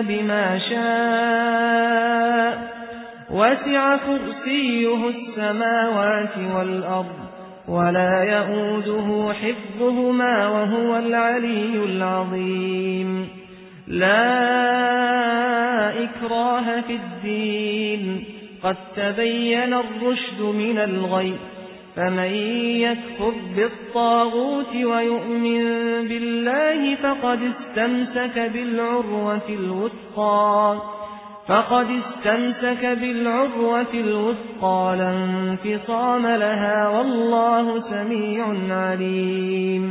بما شاء وسع كرسيه السماوات والأرض ولا يؤوده حفظهما وهو العلي العظيم. لا إكراه في الدين. قد تبين الرشد من الغي فمن يكفر بالطاغوت ويؤمن بالله فقد استمسك بالعروة الوثقى. فقد استمسك بالعروة الوثقى. لا انفصام لها والله سميع عليم.